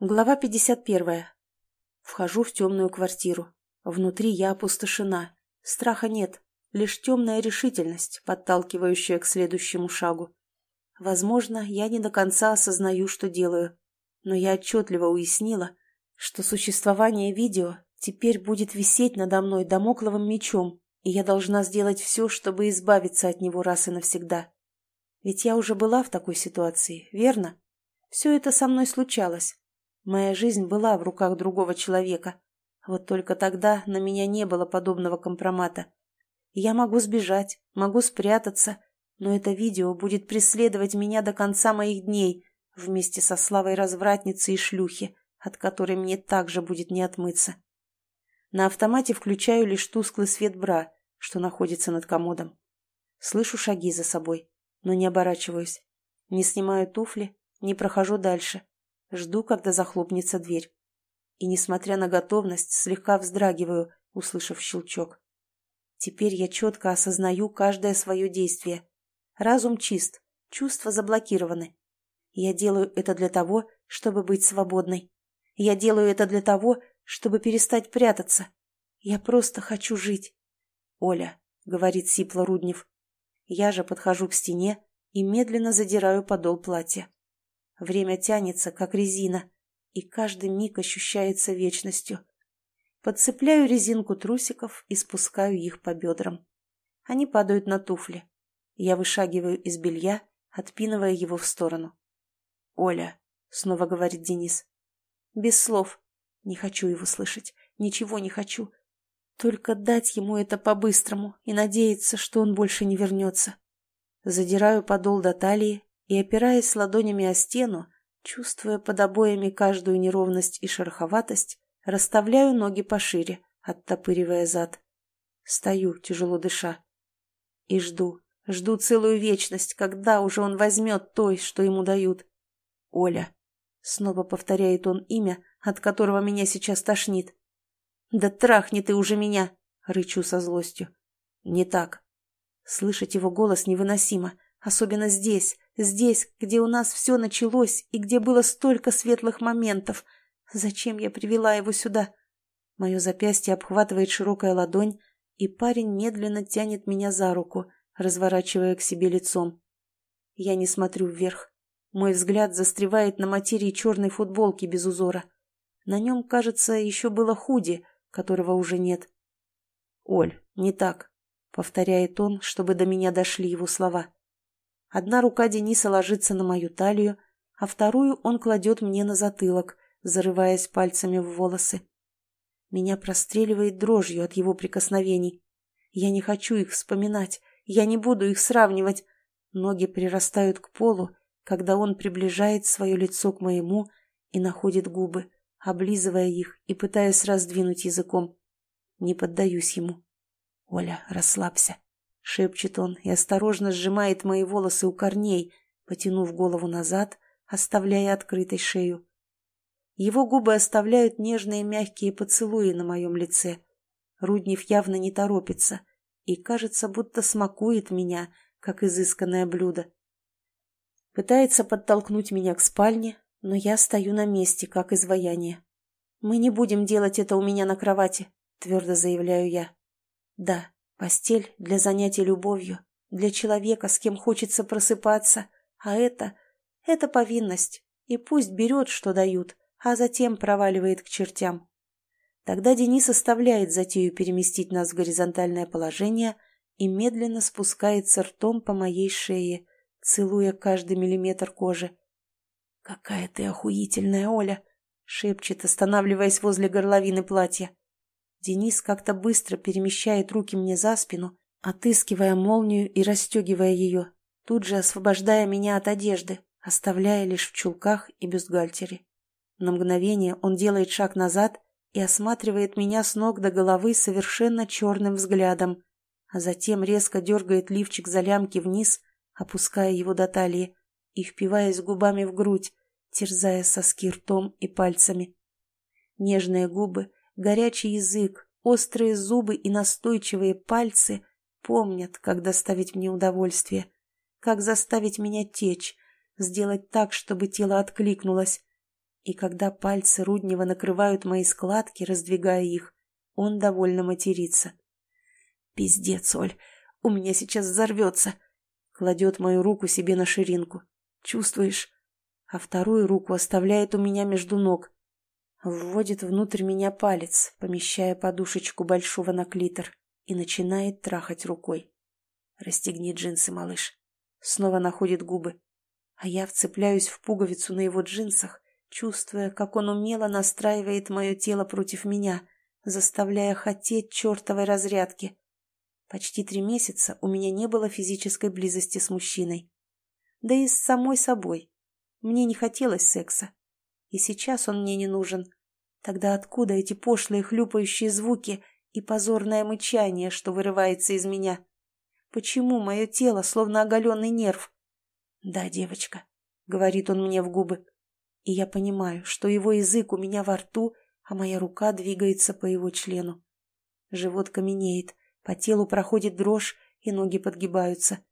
Глава 51. Вхожу в темную квартиру. Внутри я опустошена. Страха нет, лишь темная решительность, подталкивающая к следующему шагу. Возможно, я не до конца осознаю, что делаю, но я отчетливо уяснила, что существование видео теперь будет висеть надо мной домокловым мечом, и я должна сделать все, чтобы избавиться от него раз и навсегда. Ведь я уже была в такой ситуации, верно? Все это со мной случалось. Моя жизнь была в руках другого человека. Вот только тогда на меня не было подобного компромата. Я могу сбежать, могу спрятаться, но это видео будет преследовать меня до конца моих дней вместе со славой развратницы и шлюхи, от которой мне также будет не отмыться. На автомате включаю лишь тусклый свет бра, что находится над комодом. Слышу шаги за собой, но не оборачиваюсь. Не снимаю туфли, не прохожу дальше. Жду, когда захлопнется дверь. И, несмотря на готовность, слегка вздрагиваю, услышав щелчок. Теперь я четко осознаю каждое свое действие. Разум чист, чувства заблокированы. Я делаю это для того, чтобы быть свободной. Я делаю это для того, чтобы перестать прятаться. Я просто хочу жить. «Оля», — говорит Сипла Руднев. Я же подхожу к стене и медленно задираю подол платья. Время тянется, как резина, и каждый миг ощущается вечностью. Подцепляю резинку трусиков и спускаю их по бедрам. Они падают на туфли. Я вышагиваю из белья, отпинывая его в сторону. «Оля», — снова говорит Денис. Без слов. Не хочу его слышать. Ничего не хочу. Только дать ему это по-быстрому и надеяться, что он больше не вернется. Задираю подол до талии и, опираясь ладонями о стену, чувствуя под обоями каждую неровность и шероховатость, расставляю ноги пошире, оттопыривая зад. Стою, тяжело дыша. И жду, жду целую вечность, когда уже он возьмет той, что ему дают. Оля. Снова повторяет он имя, от которого меня сейчас тошнит. «Да трахни ты уже меня!» — рычу со злостью. «Не так». Слышать его голос невыносимо, особенно здесь, Здесь, где у нас все началось и где было столько светлых моментов. Зачем я привела его сюда? Мое запястье обхватывает широкая ладонь, и парень медленно тянет меня за руку, разворачивая к себе лицом. Я не смотрю вверх. Мой взгляд застревает на материи черной футболки без узора. На нем, кажется, еще было худи, которого уже нет. «Оль, не так», — повторяет он, чтобы до меня дошли его слова. Одна рука Дениса ложится на мою талию, а вторую он кладет мне на затылок, зарываясь пальцами в волосы. Меня простреливает дрожью от его прикосновений. Я не хочу их вспоминать, я не буду их сравнивать. Ноги прирастают к полу, когда он приближает свое лицо к моему и находит губы, облизывая их и пытаясь раздвинуть языком. Не поддаюсь ему. «Оля, расслабься. — шепчет он и осторожно сжимает мои волосы у корней, потянув голову назад, оставляя открытой шею. Его губы оставляют нежные мягкие поцелуи на моем лице. Руднев явно не торопится и, кажется, будто смакует меня, как изысканное блюдо. Пытается подтолкнуть меня к спальне, но я стою на месте, как изваяние. «Мы не будем делать это у меня на кровати», — твердо заявляю я. «Да, Постель для занятий любовью, для человека, с кем хочется просыпаться, а это... это повинность, и пусть берет, что дают, а затем проваливает к чертям. Тогда Денис оставляет затею переместить нас в горизонтальное положение и медленно спускается ртом по моей шее, целуя каждый миллиметр кожи. «Какая ты охуительная, Оля!» — шепчет, останавливаясь возле горловины платья. Денис как-то быстро перемещает руки мне за спину, отыскивая молнию и расстегивая ее, тут же освобождая меня от одежды, оставляя лишь в чулках и бюстгальтере. На мгновение он делает шаг назад и осматривает меня с ног до головы совершенно черным взглядом, а затем резко дергает лифчик за лямки вниз, опуская его до талии и впиваясь губами в грудь, терзая соски ртом и пальцами. Нежные губы Горячий язык, острые зубы и настойчивые пальцы помнят, как доставить мне удовольствие, как заставить меня течь, сделать так, чтобы тело откликнулось. И когда пальцы Руднева накрывают мои складки, раздвигая их, он довольно матерится. «Пиздец, Оль, у меня сейчас взорвется!» Кладет мою руку себе на ширинку. «Чувствуешь?» А вторую руку оставляет у меня между ног. Вводит внутрь меня палец, помещая подушечку большого на клитор, и начинает трахать рукой. «Расстегни джинсы, малыш». Снова находит губы. А я вцепляюсь в пуговицу на его джинсах, чувствуя, как он умело настраивает мое тело против меня, заставляя хотеть чертовой разрядки. Почти три месяца у меня не было физической близости с мужчиной. Да и с самой собой. Мне не хотелось секса. И сейчас он мне не нужен. Тогда откуда эти пошлые хлюпающие звуки и позорное мычание, что вырывается из меня? Почему мое тело словно оголенный нерв? «Да, девочка», — говорит он мне в губы. И я понимаю, что его язык у меня во рту, а моя рука двигается по его члену. Живот каменеет, по телу проходит дрожь, и ноги подгибаются.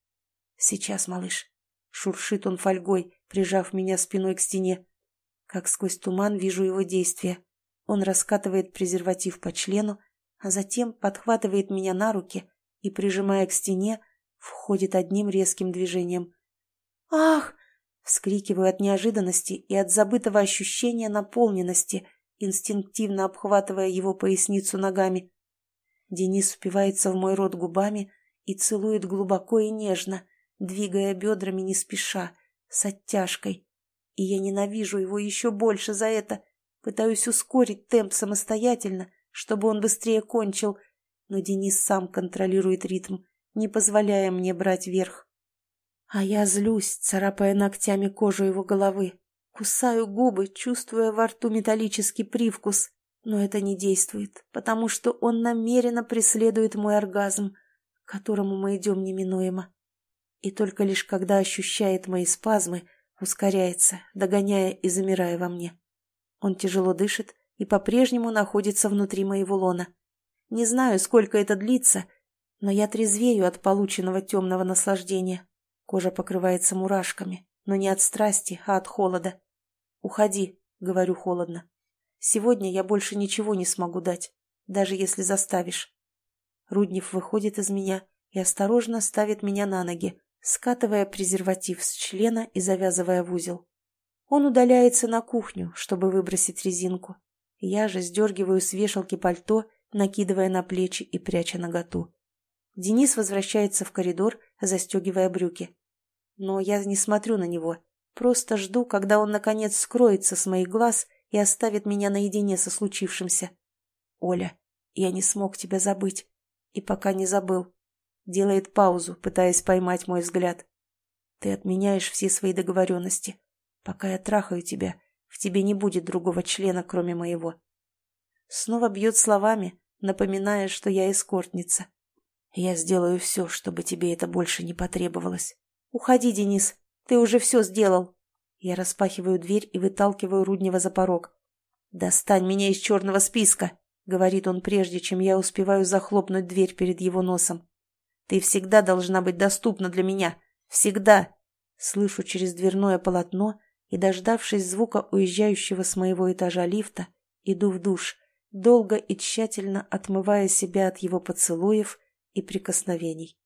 «Сейчас, малыш!» — шуршит он фольгой, прижав меня спиной к стене. Как сквозь туман вижу его действия. Он раскатывает презерватив по члену, а затем подхватывает меня на руки и, прижимая к стене, входит одним резким движением. «Ах!» — вскрикиваю от неожиданности и от забытого ощущения наполненности, инстинктивно обхватывая его поясницу ногами. Денис впивается в мой рот губами и целует глубоко и нежно, двигая бедрами не спеша, с оттяжкой. И я ненавижу его еще больше за это. Пытаюсь ускорить темп самостоятельно, чтобы он быстрее кончил, но Денис сам контролирует ритм, не позволяя мне брать верх. А я злюсь, царапая ногтями кожу его головы, кусаю губы, чувствуя во рту металлический привкус, но это не действует, потому что он намеренно преследует мой оргазм, к которому мы идем неминуемо. И только лишь когда ощущает мои спазмы, ускоряется, догоняя и замирая во мне. Он тяжело дышит и по-прежнему находится внутри моего лона. Не знаю, сколько это длится, но я трезвею от полученного темного наслаждения. Кожа покрывается мурашками, но не от страсти, а от холода. «Уходи», — говорю холодно. Сегодня я больше ничего не смогу дать, даже если заставишь. Руднев выходит из меня и осторожно ставит меня на ноги, скатывая презерватив с члена и завязывая в узел. Он удаляется на кухню, чтобы выбросить резинку. Я же сдергиваю с вешалки пальто, накидывая на плечи и пряча наготу. Денис возвращается в коридор, застегивая брюки. Но я не смотрю на него, просто жду, когда он, наконец, скроется с моих глаз и оставит меня наедине со случившимся. Оля, я не смог тебя забыть. И пока не забыл. Делает паузу, пытаясь поймать мой взгляд. Ты отменяешь все свои договоренности. Пока я трахаю тебя, в тебе не будет другого члена, кроме моего. Снова бьет словами, напоминая, что я эскортница. Я сделаю все, чтобы тебе это больше не потребовалось. Уходи, Денис, ты уже все сделал. Я распахиваю дверь и выталкиваю Руднева за порог. «Достань меня из черного списка!» — говорит он прежде, чем я успеваю захлопнуть дверь перед его носом. «Ты всегда должна быть доступна для меня. Всегда!» Слышу через дверное полотно и, дождавшись звука уезжающего с моего этажа лифта, иду в душ, долго и тщательно отмывая себя от его поцелуев и прикосновений.